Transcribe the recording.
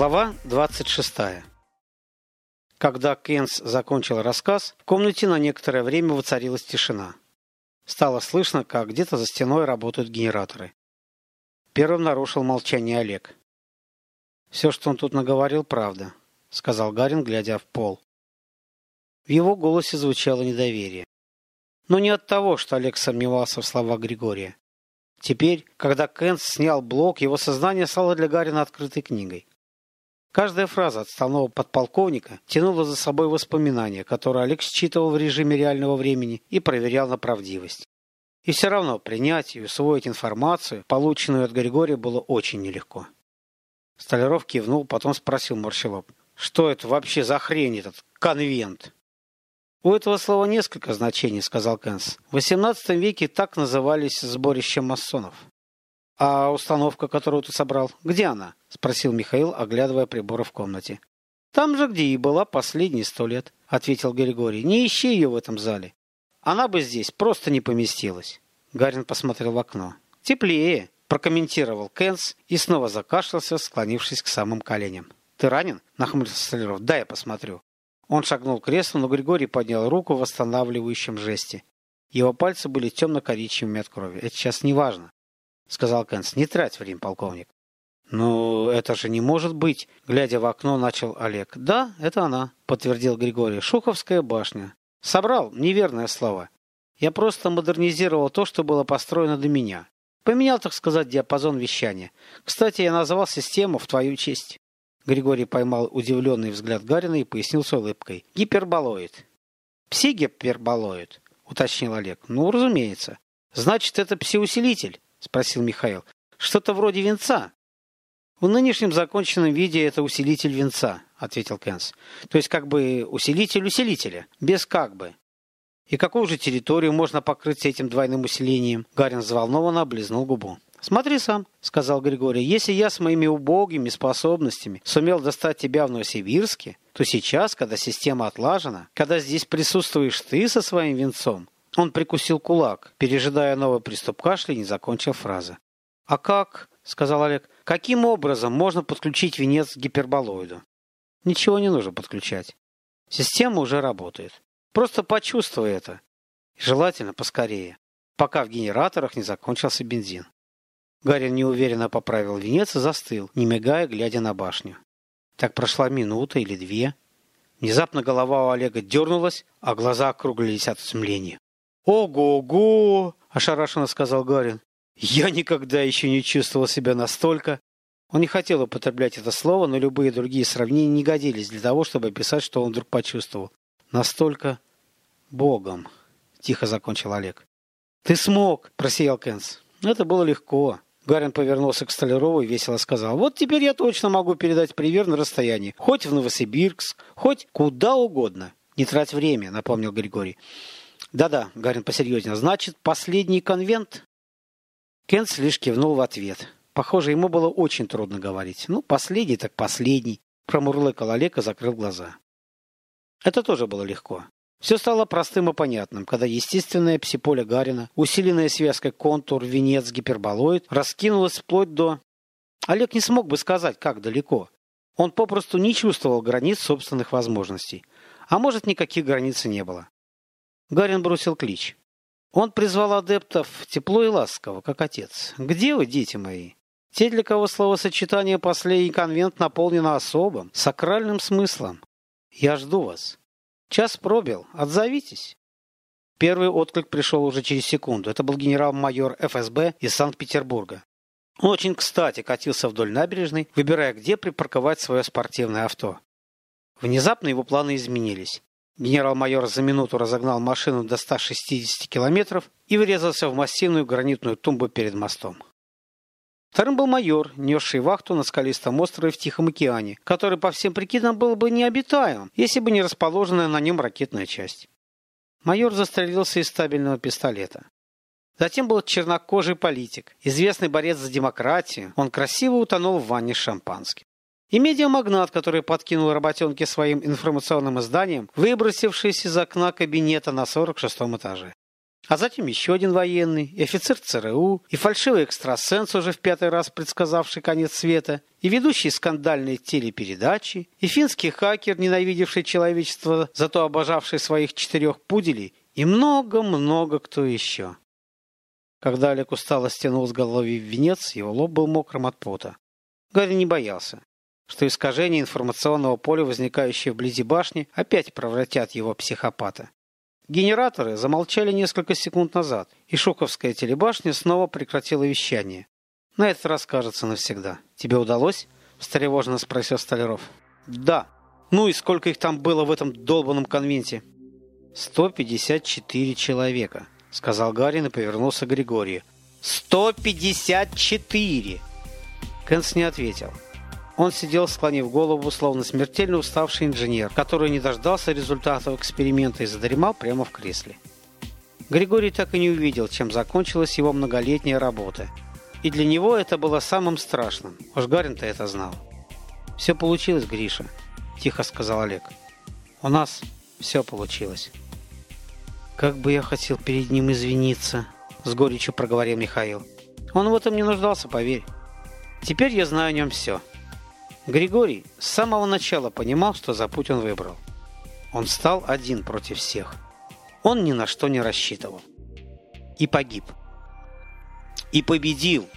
Глава 26. Когда Кенс закончил рассказ, в комнате на некоторое время воцарилась тишина. Стало слышно, как где-то за стеной работают генераторы. Первым нарушил молчание Олег. «Все, что он тут наговорил, правда», — сказал Гарин, глядя в пол. В его голосе звучало недоверие. Но не от того, что Олег сомневался в словах Григория. Теперь, когда Кенс снял блок, его сознание стало для Гарина открытой книгой. Каждая фраза отставного подполковника тянула за собой воспоминания, которые Олег считывал в режиме реального времени и проверял на правдивость. И все равно принять и усвоить информацию, полученную от Григория, было очень нелегко. Столяров кивнул, потом спросил Морщелоп. «Что это вообще за хрень этот конвент?» «У этого слова несколько значений», — сказал Кэнс. «В XVIII веке так назывались сборища масонов». «А установка, которую ты собрал, где она?» – спросил Михаил, оглядывая приборы в комнате. «Там же, где и была последние сто лет», – ответил Григорий. «Не ищи ее в этом зале. Она бы здесь просто не поместилась». Гарин посмотрел в окно. «Теплее», – прокомментировал Кенс и снова закашлялся, склонившись к самым коленям. «Ты ранен?» – нахмурился Столяров. «Да, я посмотрю». Он шагнул к креслу, но Григорий поднял руку в восстанавливающем жесте. Его пальцы были темно-коричневыми от крови. Это сейчас не важно сказал Кэнс. Не трать время, полковник. «Ну, это же не может быть!» Глядя в окно, начал Олег. «Да, это она», — подтвердил Григорий. «Шуховская башня». «Собрал неверное слово. Я просто модернизировал то, что было построено до меня. Поменял, так сказать, диапазон вещания. Кстати, я назвал систему в твою честь». Григорий поймал удивленный взгляд Гарина и пояснил с улыбкой. «Гиперболоид». «Пси-гиперболоид», — уточнил Олег. «Ну, разумеется. Значит, это пси-усилитель». — спросил Михаил. «Что-то вроде венца». «В нынешнем законченном виде это усилитель венца», — ответил Кэнс. «То есть как бы усилитель усилителя, без как бы». «И какую же территорию можно покрыть этим двойным усилением?» Гарин взволнованно облизнул губу. «Смотри сам», — сказал Григорий. «Если я с моими убогими способностями сумел достать тебя в Новосибирске, то сейчас, когда система отлажена, когда здесь присутствуешь ты со своим венцом, он прикусил кулак, пережидая новый приступ кашля, и не закончил фразы. «А как?» — сказал Олег. «Каким образом можно подключить венец к гиперболоиду?» «Ничего не нужно подключать. Система уже работает. Просто почувствуй это. желательно поскорее, пока в генераторах не закончился бензин». Гарин неуверенно поправил венец и застыл, не мигая, глядя на башню. Так прошла минута или две. Внезапно голова у Олега дернулась, а глаза округлились от изумления. «Ого-го!» – ошарашенно сказал Гарин. «Я никогда еще не чувствовал себя настолько...» Он не хотел употреблять это слово, но любые другие сравнения не годились для того, чтобы описать, что он вдруг почувствовал. «Настолько... Богом!» – тихо закончил Олег. «Ты смог!» – просиял Кэнс. «Это было легко». Гарин повернулся к Столярову и весело сказал. «Вот теперь я точно могу передать привет на расстоянии. Хоть в Новосибирск, хоть куда угодно. Не трать время», – напомнил Григорий. Да-да, Гарин посерьезнее. Значит, последний конвент? Кенс лишь кивнул в ответ. Похоже, ему было очень трудно говорить. Ну, последний так последний. Промурлыкал Олег и закрыл глаза. Это тоже было легко. Все стало простым и понятным, когда естественное псиполе Гарина, усиленная связкой контур, венец, гиперболоид, раскинулось вплоть до... Олег не смог бы сказать, как далеко. Он попросту не чувствовал границ собственных возможностей. А может, никаких границ и не было. Гарин бросил клич. Он призвал адептов тепло и ласково, как отец. «Где вы, дети мои?» Те, для кого словосочетание «последний конвент» наполнено особым, сакральным смыслом. Я жду вас. Час пробил. Отзовитесь. Первый отклик пришел уже через секунду. Это был генерал-майор ФСБ из Санкт-Петербурга. Он очень кстати катился вдоль набережной, выбирая, где припарковать свое спортивное авто. Внезапно его планы изменились. Генерал-майор за минуту разогнал машину до 160 километров и врезался в массивную гранитную тумбу перед мостом. Вторым был майор, несший вахту на скалистом острове в Тихом океане, который по всем прикидам был бы необитаем, если бы не расположенная на нем ракетная часть. Майор застрелился из стабильного пистолета. Затем был чернокожий политик, известный борец за демократию. Он красиво утонул в ванне с шампанским и медиамагнат, который подкинул работенки своим информационным изданиям, выбросившись из окна кабинета на 46-м этаже. А затем еще один военный, и офицер ЦРУ, и фальшивый экстрасенс, уже в пятый раз предсказавший конец света, и ведущий скандальные телепередачи, и финский хакер, ненавидевший человечество, зато обожавший своих четырех пуделей, и много-много кто еще. Когда Олег устало стянул с головы в венец, его лоб был мокрым от пота. Гарри не боялся, что искажения информационного поля, возникающие вблизи башни, опять превратят его психопата. Генераторы замолчали несколько секунд назад, и Шуковская телебашня снова прекратила вещание. На этот раз, кажется, навсегда. «Тебе удалось?» – встревоженно спросил Столяров. «Да. Ну и сколько их там было в этом долбанном конвенте?» «154 человека», – сказал Гарин и повернулся к Григорию. «154!» Кэнс не ответил. Он сидел, склонив голову, словно смертельно уставший инженер, который не дождался результатов эксперимента и задремал прямо в кресле. Григорий так и не увидел, чем закончилась его многолетняя работа. И для него это было самым страшным. Уж Гарин-то это знал. «Все получилось, Гриша», – тихо сказал Олег. «У нас все получилось». «Как бы я хотел перед ним извиниться», – с горечью проговорил Михаил. «Он в этом не нуждался, поверь. Теперь я знаю о нем все». Григорий с самого начала понимал, что за он выбрал. Он стал один против всех. Он ни на что не рассчитывал. И погиб. И победил.